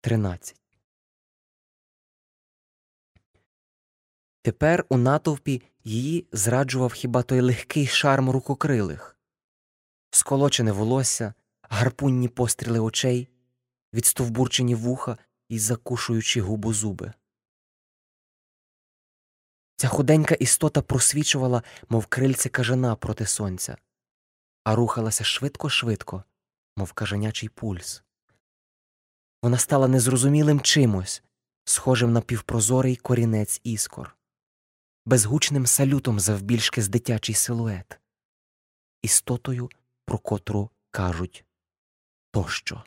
13. Тепер у натовпі її зраджував хіба той легкий шарм рукокрилих, сколочене волосся, гарпунні постріли очей, відстовбурчені вуха і закушуючи губу зуби. Ця худенька істота просвічувала, мов крильце кажана проти сонця, а рухалася швидко-швидко, мов кажанячий пульс. Вона стала незрозумілим чимось, схожим на півпрозорий корінець іскор, безгучним салютом завбільшки з дитячий силует, істотою, про котру кажуть тощо.